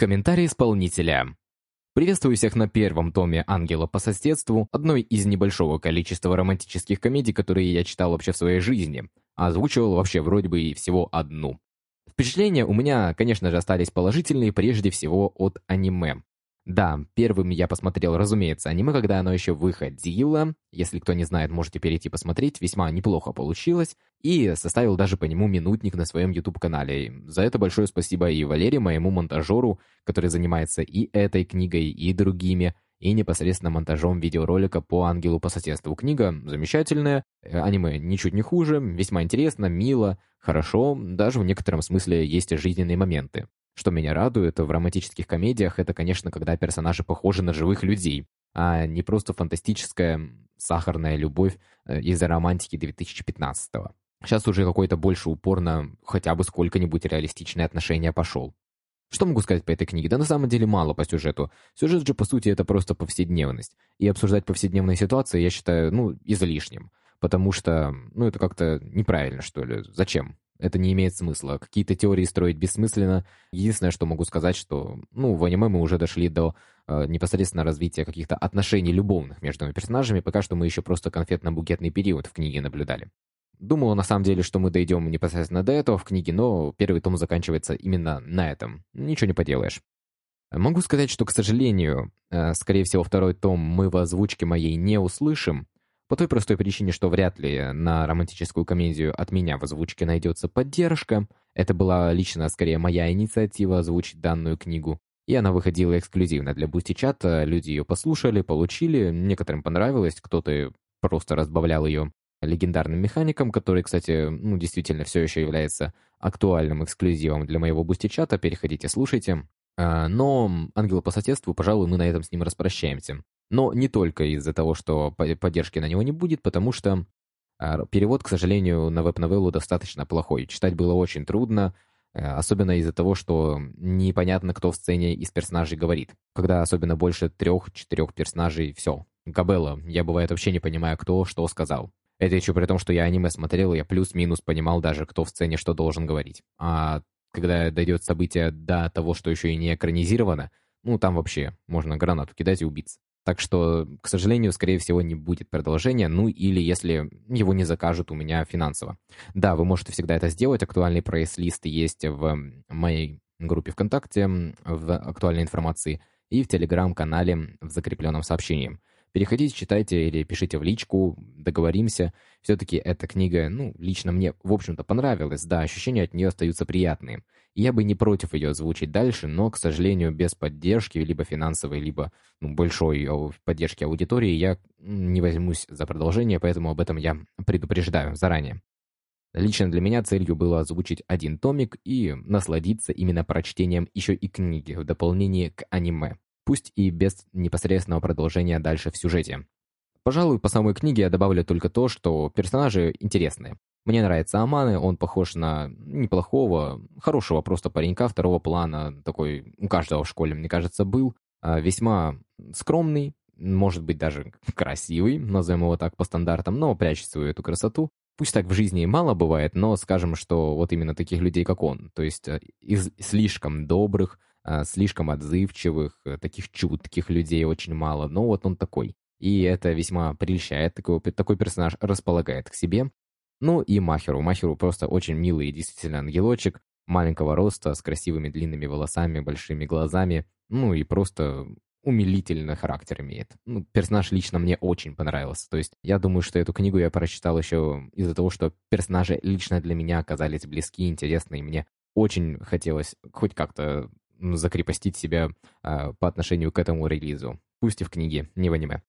Комментарий исполнителя. Приветствую всех на первом томе «Ангела по соседству», одной из небольшого количества романтических комедий, которые я читал вообще в своей жизни. А озвучивал вообще вроде бы и всего одну. Впечатления у меня, конечно же, остались положительные прежде всего от аниме. Да, первым я посмотрел, разумеется, аниме, когда оно еще выходило. Если кто не знает, можете перейти посмотреть. Весьма неплохо получилось. И составил даже по нему минутник на своем YouTube-канале. За это большое спасибо и Валерию, моему монтажеру, который занимается и этой книгой, и другими, и непосредственно монтажом видеоролика по «Ангелу по соседству». Книга замечательная, э, аниме ничуть не хуже, весьма интересно, мило, хорошо, даже в некотором смысле есть жизненные моменты. Что меня радует в романтических комедиях, это, конечно, когда персонажи похожи на живых людей, а не просто фантастическая сахарная любовь э, из-за романтики 2015-го. Сейчас уже какой-то больше упор на хотя бы сколько-нибудь реалистичное отношение пошел. Что могу сказать по этой книге? Да на самом деле мало по сюжету. Сюжет же, по сути, это просто повседневность. И обсуждать повседневные ситуации я считаю, ну, излишним. Потому что, ну, это как-то неправильно, что ли. Зачем? Это не имеет смысла. Какие-то теории строить бессмысленно. Единственное, что могу сказать, что ну, в аниме мы уже дошли до э, непосредственно развития каких-то отношений любовных между персонажами. Пока что мы еще просто конфетно-букетный период в книге наблюдали. Думал, на самом деле, что мы дойдем непосредственно до этого в книге, но первый том заканчивается именно на этом. Ничего не поделаешь. Могу сказать, что, к сожалению, э, скорее всего, второй том мы в озвучке моей не услышим, по той простой причине, что вряд ли на романтическую комедию от меня в озвучке найдется поддержка. Это была лично скорее моя инициатива озвучить данную книгу. И она выходила эксклюзивно для Boosty чата. Люди ее послушали, получили. Некоторым понравилось, кто-то просто разбавлял ее легендарным механиком, который, кстати, ну, действительно все еще является актуальным эксклюзивом для моего Boosty чата. Переходите, слушайте. А, но «Ангел по соседству», пожалуй, мы на этом с ним распрощаемся. Но не только из-за того, что поддержки на него не будет, потому что а, перевод, к сожалению, на веб-новеллу достаточно плохой. Читать было очень трудно, э, особенно из-за того, что непонятно, кто в сцене из персонажей говорит. Когда особенно больше трех-четырех персонажей, все. Габелла, я бывает вообще не понимаю, кто что сказал. Это еще при том, что я аниме смотрел, я плюс-минус понимал даже, кто в сцене что должен говорить. А когда дойдет событие до того, что еще и не экранизировано, ну, там вообще можно гранату кидать и убиться. Так что, к сожалению, скорее всего, не будет продолжения, ну или если его не закажут у меня финансово. Да, вы можете всегда это сделать, актуальный прайс-лист есть в моей группе ВКонтакте, в актуальной информации и в Телеграм-канале в закрепленном сообщении. Переходите, читайте или пишите в личку, договоримся. Все-таки эта книга, ну, лично мне, в общем-то, понравилась. Да, ощущения от нее остаются приятные. я бы не против ее озвучить дальше, но, к сожалению, без поддержки, либо финансовой, либо ну, большой поддержки аудитории, я не возьмусь за продолжение, поэтому об этом я предупреждаю заранее. Лично для меня целью было озвучить один томик и насладиться именно прочтением еще и книги в дополнение к аниме пусть и без непосредственного продолжения дальше в сюжете. Пожалуй, по самой книге я добавлю только то, что персонажи интересные. Мне нравится Аманы, он похож на неплохого, хорошего просто паренька второго плана, такой у каждого в школе, мне кажется, был. А, весьма скромный, может быть даже красивый, назовем его так по стандартам, но прячет свою эту красоту. Пусть так в жизни мало бывает, но скажем, что вот именно таких людей, как он, то есть э, из слишком добрых, слишком отзывчивых, э, таких чутких людей очень мало, но вот он такой. И это весьма прельщает, такой, такой персонаж располагает к себе. Ну и Махеру. Махеру просто очень милый действительно ангелочек, маленького роста, с красивыми длинными волосами, большими глазами, ну и просто умилительный характер имеет. Ну, персонаж лично мне очень понравился. То есть я думаю, что эту книгу я прочитал еще из-за того, что персонажи лично для меня оказались близки, интересны, и мне очень хотелось хоть как-то закрепостить себя э, по отношению к этому релизу. Пусть и в книге, не в аниме.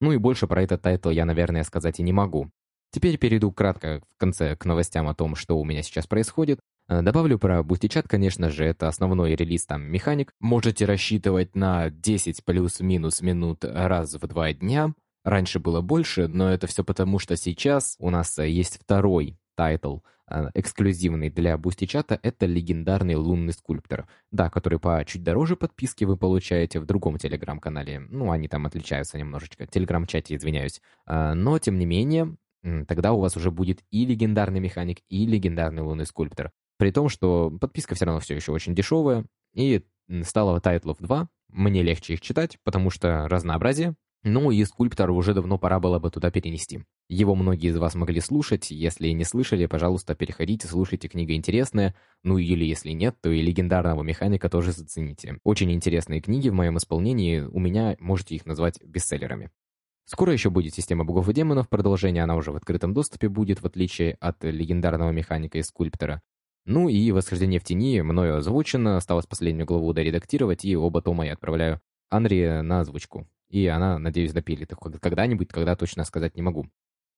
Ну и больше про этот title я, наверное, сказать и не могу. Теперь перейду кратко в конце к новостям о том, что у меня сейчас происходит. Э, добавлю про Boosty-чат, конечно же, это основной релиз там механик. Можете рассчитывать на 10 плюс-минус минут раз в два дня. Раньше было больше, но это все потому, что сейчас у нас э, есть второй title – Э, эксклюзивный для Boosty-чата, это легендарный лунный скульптор. Да, который по чуть дороже подписки вы получаете в другом телеграм-канале. Ну, они там отличаются немножечко. Телеграм-чате, извиняюсь. Э, но, тем не менее, тогда у вас уже будет и легендарный механик, и легендарный лунный скульптор. При том, что подписка все равно все еще очень дешевая, и стало тайтлов два. Мне легче их читать, потому что разнообразие. Ну и скульптор уже давно пора было бы туда перенести. Его многие из вас могли слушать, если не слышали, пожалуйста, переходите, слушайте, книга интересная, ну или если нет, то и легендарного механика тоже зацените. Очень интересные книги в моем исполнении, у меня можете их назвать бестселлерами. Скоро еще будет система богов и демонов, продолжение она уже в открытом доступе будет, в отличие от легендарного механика и скульптора. Ну и «Восхождение в тени» мною озвучено, осталось последнюю главу доредактировать, и оба тома я отправляю Анри на озвучку. И она, надеюсь, допилит их когда-нибудь, когда точно сказать не могу.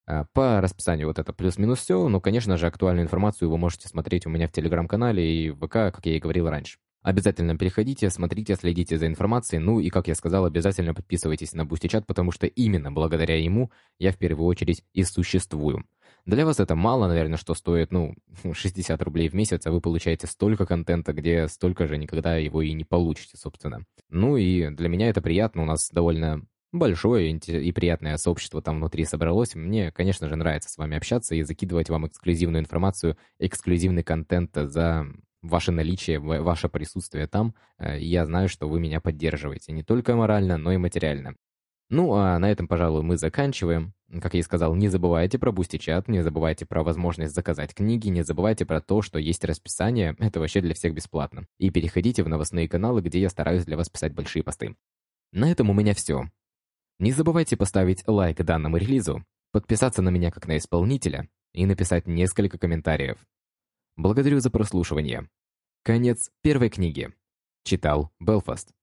А, по расписанию вот это плюс-минус все, но, конечно же, актуальную информацию вы можете смотреть у меня в Телеграм-канале и в ВК, как я и говорил раньше. Обязательно переходите, смотрите, следите за информацией, ну и, как я сказал, обязательно подписывайтесь на Бусти-чат, потому что именно благодаря ему я в первую очередь и существую. Для вас это мало, наверное, что стоит, ну, 60 рублей в месяц, а вы получаете столько контента, где столько же никогда его и не получите, собственно. Ну и для меня это приятно, у нас довольно большое и приятное сообщество там внутри собралось. Мне, конечно же, нравится с вами общаться и закидывать вам эксклюзивную информацию, эксклюзивный контент за ваше наличие, ваше присутствие там, э, я знаю, что вы меня поддерживаете не только морально, но и материально. Ну, а на этом, пожалуй, мы заканчиваем. Как я и сказал, не забывайте про Бусти-чат, не забывайте про возможность заказать книги, не забывайте про то, что есть расписание, это вообще для всех бесплатно. И переходите в новостные каналы, где я стараюсь для вас писать большие посты. На этом у меня все. Не забывайте поставить лайк данному релизу, подписаться на меня как на исполнителя и написать несколько комментариев. Благодарю за прослушивание. Конец первой книги. Читал Белфаст.